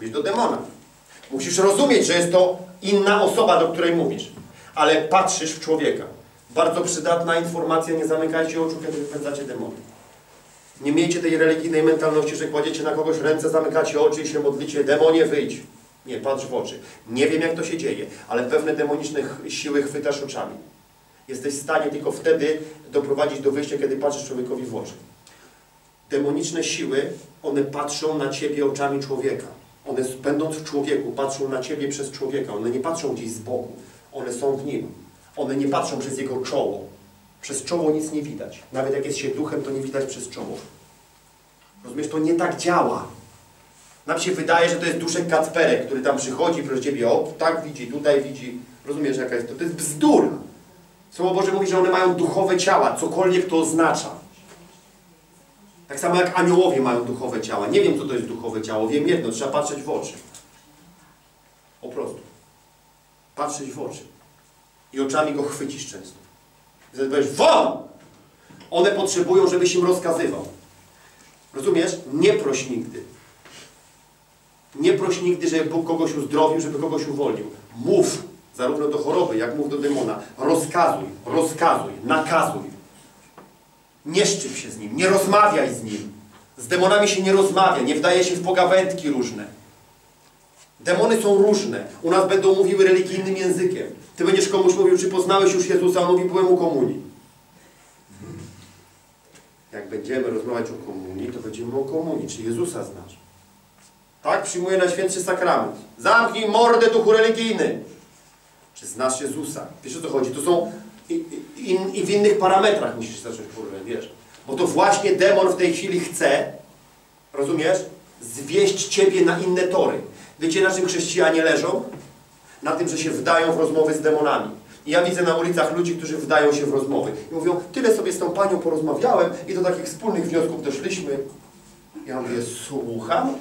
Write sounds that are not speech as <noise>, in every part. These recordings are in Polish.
Mówisz do demona. Musisz rozumieć, że jest to inna osoba, do której mówisz. Ale patrzysz w człowieka. Bardzo przydatna informacja, nie zamykajcie oczu, kiedy wypędzacie demony. Nie miejcie tej religijnej mentalności, że kładziecie na kogoś ręce, zamykacie oczy i się modlicie, demonie wyjdź. Nie, patrz w oczy. Nie wiem jak to się dzieje, ale pewne demoniczne siły chwytasz oczami. Jesteś w stanie tylko wtedy doprowadzić do wyjścia, kiedy patrzysz człowiekowi w oczy. Demoniczne siły, one patrzą na ciebie oczami człowieka. One będąc w człowieku, patrzą na ciebie przez człowieka. One nie patrzą gdzieś z boku. One są w nim. One nie patrzą przez jego czoło. Przez czoło nic nie widać. Nawet jak jest się duchem, to nie widać przez czoło. Rozumiesz, to nie tak działa. Nam się wydaje, że to jest duszek Kacperek, który tam przychodzi, proszę Ciebie, o, tak widzi, tutaj widzi. Rozumiesz, jaka jest to? To jest bzdura. Słowo Boże mówi, że one mają duchowe ciała, cokolwiek to oznacza. Tak samo jak aniołowie mają duchowe ciała. Nie wiem, co to jest duchowe ciało. Wiem jedno, trzeba patrzeć w oczy. Po prostu. Patrzeć w oczy. I oczami go chwycisz często. Powiesz, won! One potrzebują, żebyś im rozkazywał. Rozumiesz? Nie proś nigdy. Nie proś nigdy, żeby Bóg kogoś uzdrowił, żeby kogoś uwolnił. Mów, zarówno do choroby, jak mów do demona. Rozkazuj, rozkazuj, nakazuj. Nie szczyp się z nim, nie rozmawiaj z nim. Z demonami się nie rozmawia, nie wdaje się w pogawędki różne. Demony są różne. U nas będą mówiły religijnym językiem. Ty będziesz komuś mówił, czy poznałeś już Jezusa, on mówi, byłem u komunii. Jak będziemy rozmawiać o komunii, to będziemy o komunii. Czy Jezusa znasz? Tak? Przyjmuję na świętszy sakrament. Zamknij mordę duchu religijny. Czy znasz Jezusa? Wiesz o co chodzi? To są i, i, i w innych parametrach musisz zacząć porwać, wiesz. Bo to właśnie demon w tej chwili chce, rozumiesz? Zwieść ciebie na inne tory. Wiecie na czym chrześcijanie leżą? Na tym, że się wdają w rozmowy z demonami. I ja widzę na ulicach ludzi, którzy wdają się w rozmowy. I mówią, tyle sobie z tą panią porozmawiałem i do takich wspólnych wniosków doszliśmy. Ja mówię, słucham?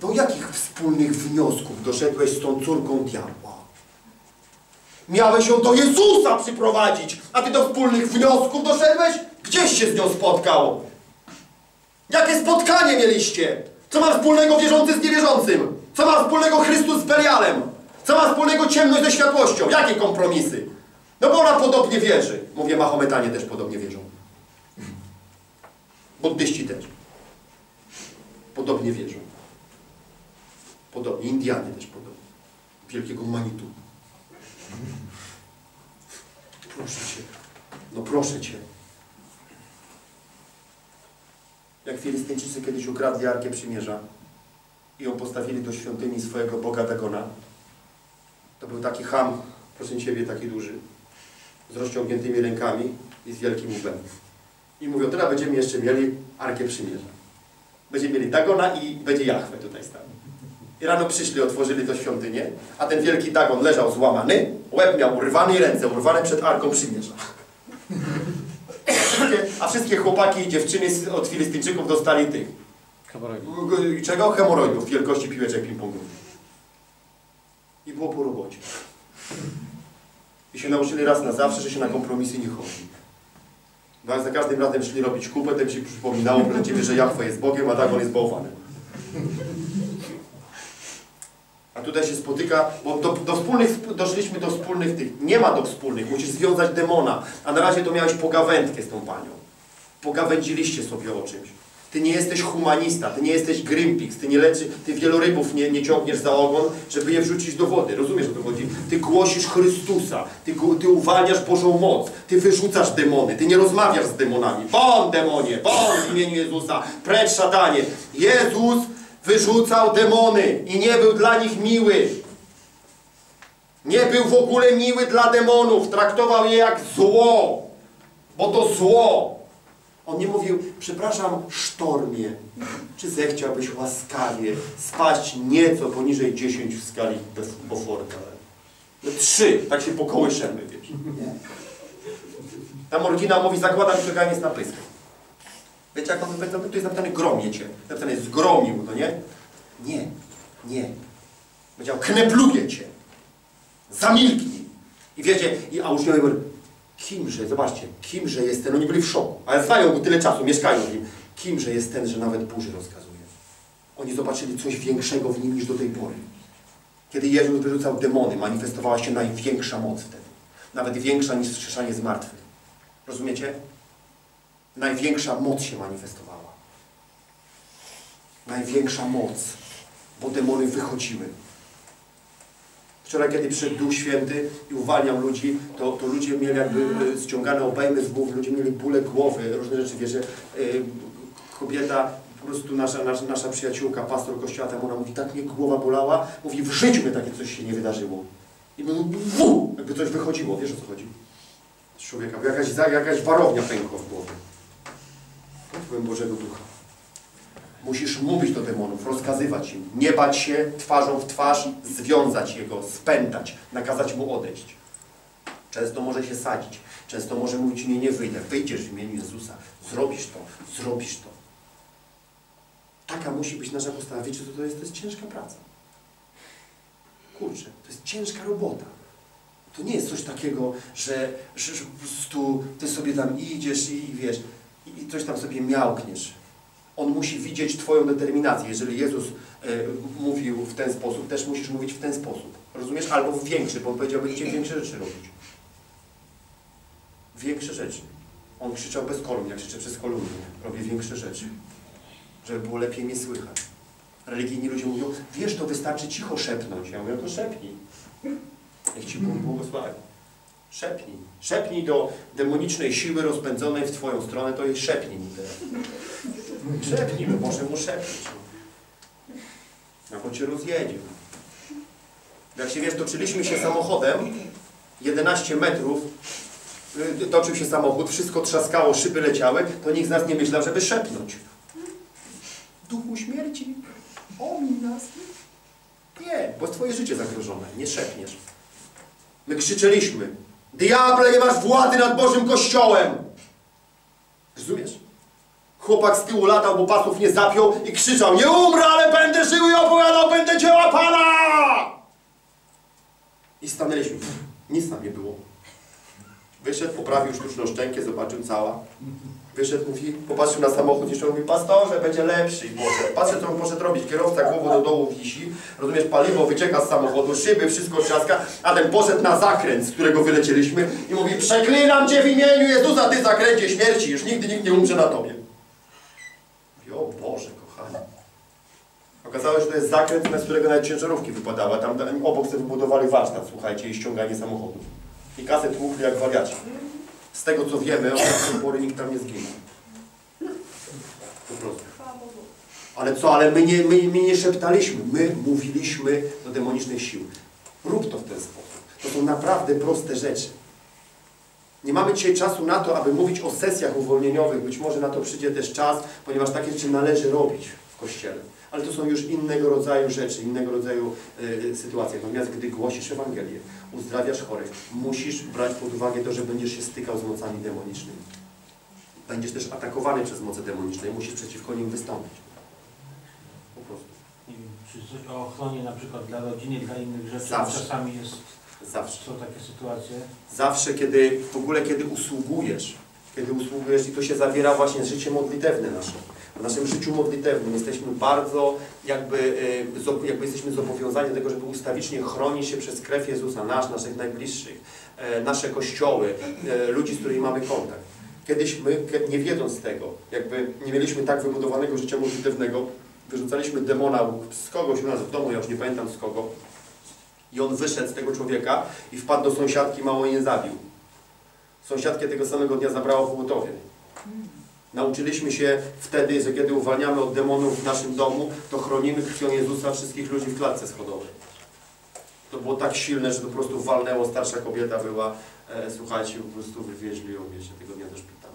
Do jakich wspólnych wniosków doszedłeś z tą córką diabła? Miałeś ją do Jezusa przyprowadzić, a ty do wspólnych wniosków doszedłeś? Gdzieś się z nią spotkał? Jakie spotkanie mieliście? Co ma wspólnego wierzący z niewierzącym? Co ma wspólnego Chrystus z Belialem? Co ma wspólnego ciemność ze światłością? Jakie kompromisy? No bo ona podobnie wierzy. Mówię, Mahometanie też podobnie wierzą. Buddyści też. Podobnie wierzą. Podobnie. Indianie też podobnie. Wielkiego Manitu. Proszę Cię. No proszę Cię. Jak Filistyńczycy kiedyś ukradli Arkę Przymierza i ją postawili do świątyni swojego Boga Dagona, to był taki ham, proszę Ciebie, taki duży, z rozciągniętymi rękami i z wielkim łbem. I mówią, teraz będziemy jeszcze mieli Arkę Przymierza. Będziemy mieli Dagona i będzie Jachwę tutaj stał. I rano przyszli, otworzyli to świątynię, a ten wielki Dagon leżał złamany, łeb miał urwany i ręce urwane przed Arką Przymierza. A wszystkie chłopaki i dziewczyny od Filistyńczyków dostali tych. Hemoroidy. Czego? Hemoroidów wielkości piłeczek ping-pongowych. I było po robocie. I się nauczyli raz na zawsze, że się na kompromisy nie chodzi. Bo jak za każdym razem szli robić kupę, to im się przypominało dla Ciebie, że Jachwa jest Bogiem, a Dagon jest bałwanem. A tutaj się spotyka, bo do, do wspólnych, doszliśmy do wspólnych tych. Nie ma do wspólnych, musisz związać demona. A na razie to miałeś pogawędkę z tą panią. Pogawędziliście sobie o czymś. Ty nie jesteś humanista, ty nie jesteś Greenpeace, ty nie leczy, ty wielorybów nie, nie ciągniesz za ogon, żeby je wrzucić do wody. Rozumiesz o co chodzi? Ty głosisz Chrystusa, ty, ty uwalniasz Bożą moc, ty wyrzucasz demony, ty nie rozmawiasz z demonami. Bon demonie, bon w imieniu Jezusa, precz szatanie. Jezus wyrzucał demony i nie był dla nich miły. Nie był w ogóle miły dla demonów, traktował je jak zło, bo to zło. On nie mówił, przepraszam, sztormie, czy zechciałbyś łaskawie spaść nieco poniżej 10 w skali Beauforta? No trzy, tak się pokołyszemy, wiesz. Tam oryginał mówi, zakładam, że ganiec na pysk. Wiecie, jak on? Tu jest napisane gromie cię. Napisane zgromił, no nie? Nie, nie. Powiedział, knebluje cię. Zamilknij. I wiecie, i, a uczniowie mówią, kimże, zobaczcie, kimże jest ten, oni byli w szoku, ale znają go tyle czasu, mieszkają w nim. Kimże jest ten, że nawet burzy rozkazuje. Oni zobaczyli coś większego w nim niż do tej pory. Kiedy Jezus wyrzucał demony, manifestowała się największa moc wtedy. Nawet większa niż wskrzeszanie z martwych. Rozumiecie? Największa moc się manifestowała. Największa moc, bo demony wychodziły. Wczoraj, kiedy przyszedł Duch Święty i uwalniał ludzi, to, to ludzie mieli jakby e, ściągane obejmy z głów, ludzie mieli bóle głowy, różne rzeczy, wiesz, że, e, kobieta, po prostu nasza, nasza, nasza przyjaciółka, pastor kościoła, tam ona mówi, tak mnie głowa bolała, mówi, w życiu mnie takie coś się nie wydarzyło. I mówi, wu, jakby coś wychodziło, wiesz o co chodzi? Z człowieka, jakaś, jakaś warownia pękła w głowie. Wpływem Bożego Ducha. Musisz mówić do demonów, rozkazywać im, nie bać się twarzą w twarz, związać jego, spętać, nakazać mu odejść. Często może się sadzić, często może mówić, nie, nie wyjdę, wyjdziesz w imieniu Jezusa, zrobisz to, zrobisz to. Taka musi być nasza postawa. Wiecie, co to jest? To jest ciężka praca. Kurczę, to jest ciężka robota. To nie jest coś takiego, że, że, że po prostu ty sobie tam idziesz i wiesz, i coś tam sobie miałkniesz. On musi widzieć Twoją determinację. Jeżeli Jezus e, mówił w ten sposób, też musisz mówić w ten sposób. Rozumiesz? Albo w większy, bo on powiedział, będziecie większe rzeczy robić. Większe rzeczy. On krzyczał bez kolumn, jak krzyczę przez kolumny. Robię większe rzeczy. Żeby było lepiej mnie słychać. Religijni ludzie mówią, wiesz, to wystarczy cicho szepnąć. Ja mówię, no to szepnij. Niech Ci Bóg błogosławi. Szepnij. Szepnij do demonicznej siły rozpędzonej w Twoją stronę, to jej szepnij mi teraz. Szepnij, bo może mu szepnąć. Albo Cię rozjedzie. Jak się wiesz, toczyliśmy się samochodem 11 metrów, y, toczył się samochód, wszystko trzaskało, szyby leciały, to nikt z nas nie myślał, żeby szepnąć. Duchu śmierci, omiń nas. Nie, bo Twoje życie zagrożone, nie szepniesz. My krzyczeliśmy, diable, nie masz władzy nad Bożym Kościołem. Rozumiesz? Chłopak z tyłu latał, bo pasów nie zapiął i krzyczał, nie umrę, ale będę żył i opowiadał, będę dzieła Pana! I stanęliśmy. Nic tam nie było. Wyszedł, poprawił sztuczną szczękę, zobaczył cała. Wyszedł, mówi, popatrzył na samochód, jeszcze mówi, pastorze, będzie lepszy. I poszedł. Patrzę, co on poszedł robić. Kierowca głową do dołu wisi, rozumiesz, paliwo wycieka z samochodu, szyby, wszystko trzaska, a ten poszedł na zakręt, z którego wylecieliśmy i mówi, przeklinam Cię w imieniu Jezusa, Ty zakręcie śmierci, już nigdy nikt nie umrze na Tobie. Mówi, o Boże, kochany. Okazało się, że to jest zakręt, z którego nawet ciężarówki wypadały, tam obok sobie wybudowali warsztat, słuchajcie, i ściąganie samochodów. I kasę tłukli jak wariaci. Z tego co wiemy, od tej pory nikt tam nie zginął. Po prostu. Ale co, ale my nie, my, my nie szeptaliśmy, my mówiliśmy do demonicznej siły. Rób to w ten sposób. To są naprawdę proste rzeczy. Nie mamy dzisiaj czasu na to, aby mówić o sesjach uwolnieniowych. Być może na to przyjdzie też czas, ponieważ takie rzeczy należy robić w Kościele. Ale to są już innego rodzaju rzeczy, innego rodzaju y, sytuacje. Natomiast gdy głosisz Ewangelię, uzdrawiasz chorych, musisz brać pod uwagę to, że będziesz się stykał z mocami demonicznymi. Będziesz też atakowany przez moce demoniczne i musisz przeciwko nim wystąpić. Po prostu. Nie wiem, czy coś o ochronie na przykład dla rodziny, dla innych rzeczy. Zawsze. Czasami jest, Zawsze. są takie sytuacje. Zawsze, kiedy, w ogóle kiedy usługujesz, kiedy usługujesz i to się zawiera właśnie życie modlitewne nasze. W naszym życiu modlitewnym jesteśmy bardzo jakby, zo- jakby jesteśmy zobowiązani do tego, żeby ustawicznie chronić się przez krew Jezusa, nasz, naszych najbliższych, e, nasze kościoły, e, ludzi, z którymi mamy kontakt. Kiedyś my, nie wiedząc tego, jakby nie mieliśmy tak wybudowanego życia modlitewnego, wyrzucaliśmy demona z kogoś u nas w domu, ja już nie pamiętam z kogo, i on wyszedł z tego człowieka i wpadł do sąsiadki, mało nie zabił. Sąsiadkę tego samego dnia zabrało w Łotowie. Nauczyliśmy się wtedy, że kiedy uwalniamy od demonów w naszym domu, to chronimy krwią Jezusa wszystkich ludzi w klatce schodowej. To było tak silne, że to po prostu walnęło, starsza kobieta była, e, słuchajcie, po prostu wywieźli ją, wiecie, tego dnia do szpitala.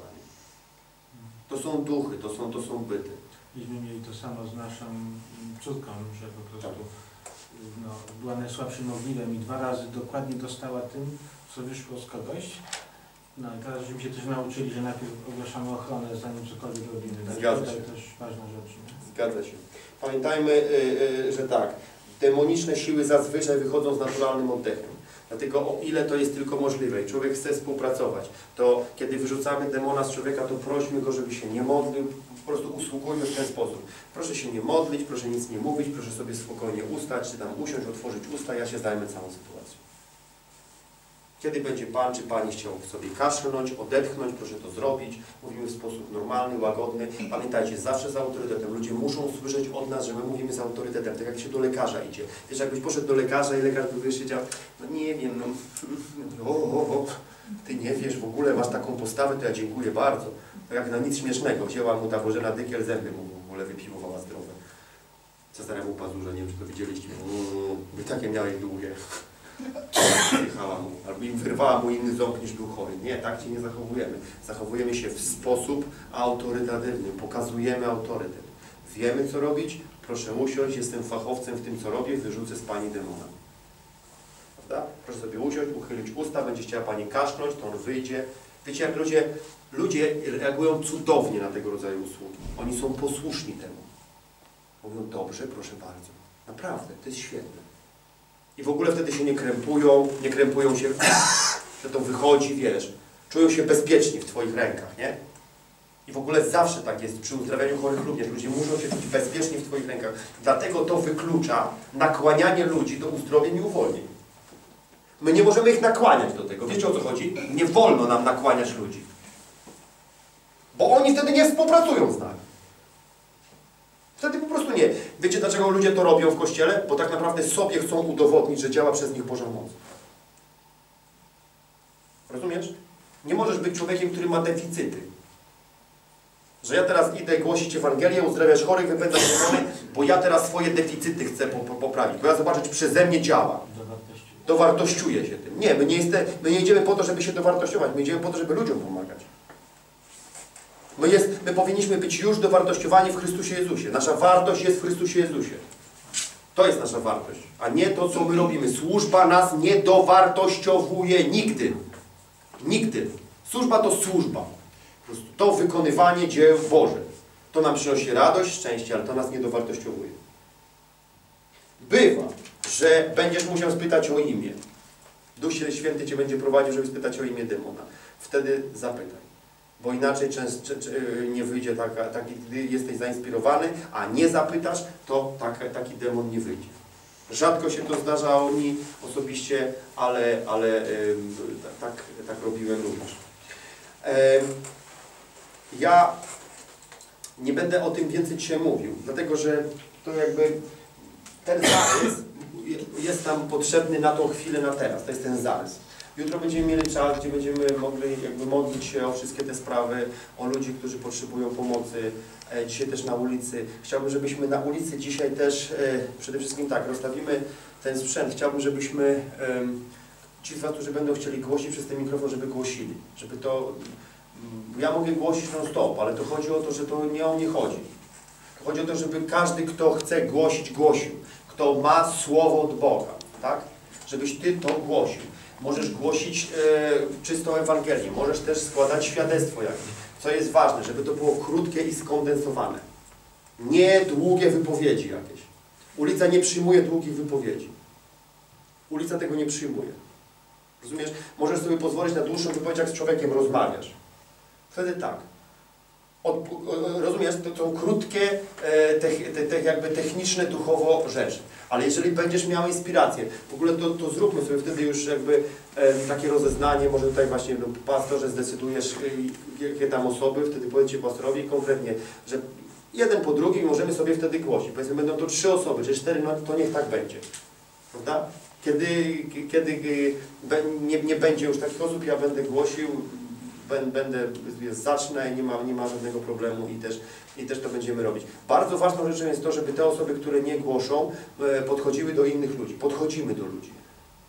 To są duchy, to są, to są byty. Myśmy mieli to samo z naszą mm, córką, że po prostu Tak. no, była najsłabszym ogniwem i dwa razy dokładnie dostała tym, co wyszło z kogoś. No i teraz żeśmy się też nauczyli, że najpierw ogłaszamy ochronę, zanim cokolwiek robimy. Także Zgadza się. też ważna rzecz. Nie? Zgadza się. Pamiętajmy, y, y, że tak, demoniczne siły zazwyczaj wychodzą z naturalnym oddechem. Dlatego o ile to jest tylko możliwe i człowiek chce współpracować, to kiedy wyrzucamy demona z człowieka, to prośmy go, żeby się nie modlił, po prostu usługujmy w ten sposób. Proszę się nie modlić, proszę nic nie mówić, proszę sobie spokojnie ustać, czy tam usiąść, otworzyć usta, ja się zajmę całą sytuacją. Kiedy będzie Pan czy Pani chciał sobie kaszlnąć, odetchnąć, proszę to zrobić. Mówimy w sposób normalny, łagodny. Pamiętajcie, zawsze z autorytetem. Ludzie muszą słyszeć od nas, że my mówimy z autorytetem. Tak jak się do lekarza idzie. Wiesz, jakbyś poszedł do lekarza i lekarz by siedział, no nie wiem, no, o, o, o, ty nie wiesz, w ogóle masz taką postawę, to ja dziękuję bardzo. Tak jak na nic śmiesznego. Wzięła mu ta Bożena Dykiel zęby, mu w ogóle wypiłowała zdrowe. Cezaremu pazurze, nie wiem, czy to widzieliście. By takie miałeś długie. Jechała mu, albo im wyrwała mu inny ząb niż był chory. Nie, tak się nie zachowujemy. Zachowujemy się w sposób autorytatywny, pokazujemy autorytet. Wiemy, co robić, proszę usiąść, jestem fachowcem w tym, co robię, wyrzucę z Pani demona. Prawda? Proszę sobie usiąść, uchylić usta, będzie chciała Pani kaszlnąć, to on wyjdzie. Wiecie, jak ludzie, ludzie reagują cudownie na tego rodzaju usługi. Oni są posłuszni temu. Mówią, dobrze, proszę bardzo. Naprawdę, to jest świetne. I w ogóle wtedy się nie krępują, nie krępują się, <coughs> że to wychodzi, wiesz. Czują się bezpieczni w Twoich rękach, nie? I w ogóle zawsze tak jest przy uzdrawianiu chorych również. Ludzie muszą się czuć bezpiecznie w Twoich rękach. Dlatego to wyklucza nakłanianie ludzi do uzdrowień i uwolnień. My nie możemy ich nakłaniać do tego. Wiecie o co chodzi? Nie wolno nam nakłaniać ludzi. Bo oni wtedy nie współpracują z nami. Wtedy po prostu nie. Wiecie dlaczego ludzie to robią w Kościele? Bo tak naprawdę sobie chcą udowodnić, że działa przez nich Boża moc. Rozumiesz? Nie możesz być człowiekiem, który ma deficyty. Że ja teraz idę głosić Ewangelię, uzdrawiać chorych, wypędzać demony, bo ja teraz swoje deficyty chcę po, po, poprawić. Bo ja zobaczę, czy przeze mnie działa. Dowartościuję się tym. Nie, my nie, jeste, my nie idziemy po to, żeby się dowartościować. My idziemy po to, żeby ludziom pomagać. My, jest, my powinniśmy być już dowartościowani w Chrystusie Jezusie. Nasza wartość jest w Chrystusie Jezusie. To jest nasza wartość, a nie to, co my robimy. Służba nas nie dowartościowuje nigdy. Nigdy. Służba to służba. To wykonywanie dzieł Bożych. To nam przynosi radość, szczęście, ale to nas nie dowartościowuje. Bywa, że będziesz musiał spytać o imię. Duch Święty Cię będzie prowadził, żeby spytać o imię demona. Wtedy zapytaj. Bo inaczej często nie wyjdzie taka, taki, gdy jesteś zainspirowany, a nie zapytasz, to tak, taki demon nie wyjdzie. Rzadko się to zdarzało mi osobiście, ale, ale tak, tak robiłem również. Ja nie będę o tym więcej dzisiaj mówił, dlatego że to jakby ten zarys jest nam potrzebny na tą chwilę, na teraz. To jest ten zarys. Jutro będziemy mieli czas, gdzie będziemy mogli jakby modlić się o wszystkie te sprawy, o ludzi, którzy potrzebują pomocy. E, Dzisiaj też na ulicy. Chciałbym, żebyśmy na ulicy dzisiaj też, e, przede wszystkim tak, rozstawimy ten sprzęt. Chciałbym, żebyśmy ci z Was, którzy będą chcieli głosić przez ten mikrofon, żeby głosili. Żeby to, mm, ja mogę głosić non stop, ale to chodzi o to, że to nie o mnie chodzi. Chodzi o to, żeby każdy, kto chce głosić, głosił. Kto ma słowo od Boga, tak? Żebyś Ty to głosił. Możesz głosić e, czystą Ewangelię, możesz też składać świadectwo jakieś. Co jest ważne, żeby to było krótkie i skondensowane. Nie długie wypowiedzi jakieś. Ulica nie przyjmuje długich wypowiedzi. Ulica tego nie przyjmuje. Rozumiesz? Możesz sobie pozwolić na dłuższą wypowiedź, jak z człowiekiem rozmawiasz. Wtedy tak. Od, rozumiesz, to są krótkie, e, te, te, te jakby techniczne duchowo rzeczy. Ale jeżeli będziesz miał inspirację, w ogóle to, to zróbmy sobie wtedy już jakby e, takie rozeznanie, może tutaj właśnie no, pastorze zdecydujesz, e, jakie tam osoby, wtedy powiedzcie pastorowi konkretnie, że jeden po drugim możemy sobie wtedy głosić. Powiedzmy, będą to trzy osoby, czy cztery, no to niech tak będzie. Prawda? Kiedy, kiedy e, nie, nie będzie już takich osób, ja będę głosił, bę- będę, zacznę, nie ma, nie ma żadnego problemu i też, i też to będziemy robić. Bardzo ważną rzeczą jest to, żeby te osoby, które nie głoszą, e, podchodziły do innych ludzi. Podchodzimy do ludzi.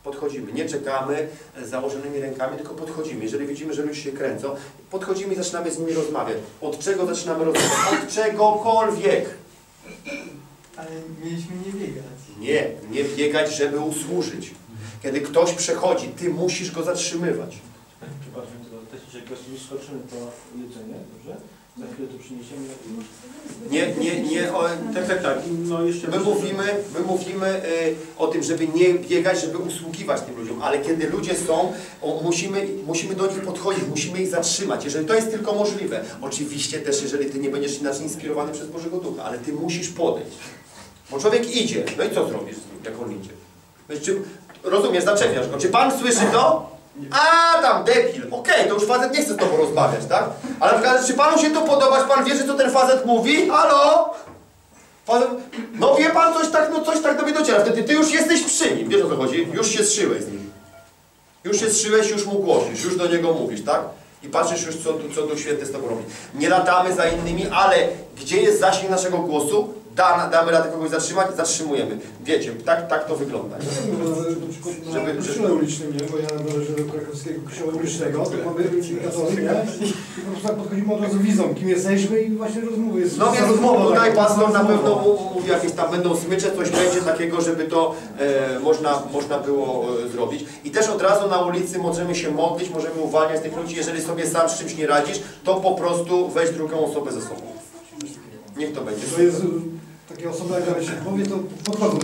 Podchodzimy. Nie czekamy z założonymi rękami, tylko podchodzimy. Jeżeli widzimy, że ludzie się kręcą, podchodzimy i zaczynamy z nimi rozmawiać. Od czego zaczynamy rozmawiać? Od czegokolwiek. Ale mieliśmy nie biegać. Nie, nie biegać, żeby usłużyć. Kiedy ktoś przechodzi, ty musisz go zatrzymywać. To że jak skoczymy po jedzenie, dobrze? za chwilę to przyniesiemy. Nie, nie, nie, o, Tak, tak, tak. No jeszcze My mówimy, my mówimy y, o tym, żeby nie biegać, żeby usługiwać tym ludziom, ale kiedy ludzie są, o, musimy, musimy do nich podchodzić, musimy ich zatrzymać, jeżeli to jest tylko możliwe. Oczywiście też, jeżeli Ty nie będziesz inaczej inspirowany przez Bożego Ducha, ale Ty musisz podejść. Bo człowiek idzie, no i co zrobisz z nim, jak on idzie? Rozumiesz, zaczepiasz go. Czy Pan słyszy to? A, tam, debil. Okej, to już facet nie chce z Tobą rozmawiać, tak? Ale na przykład, czy Panu się to podoba, czy Pan wie, co ten facet mówi? Halo? Pan, no wie pan, coś tak, no coś tak do mnie dociera. Wtedy ty już jesteś przy nim. Wiesz o co chodzi? Już się zszyłeś z nim. Już się zszyłeś, już mu głosisz, już do niego mówisz, tak? I patrzysz już, co, co Duch Święty z tobą robi. Nie latamy za innymi, ale gdzie jest zasięg naszego głosu, da, damy radę kogoś zatrzymać, zatrzymujemy. Wiecie, tak, tak to wygląda. nie? Na przykład na Żeby- kościele ulicznym, nie? bo ja należę do krakowskiego kościoła ulicznego, to mamy katolik, nie? I po prostu tak podchodzimy od razu wizą, kim jesteśmy i właśnie rozmowy. Jest No więc rozmowa tutaj pastor na pewno mówi jakieś tam będą smycze, coś będzie takiego, żeby to e, można, można było e, zrobić. I też od razu na ulicy możemy się modlić, możemy uwalniać tych ludzi. Jeżeli sobie sam z czymś nie radzisz, to po prostu weź drugą osobę ze sobą. Niech to będzie. To jest takie osoby, jak się powie, to podchodzą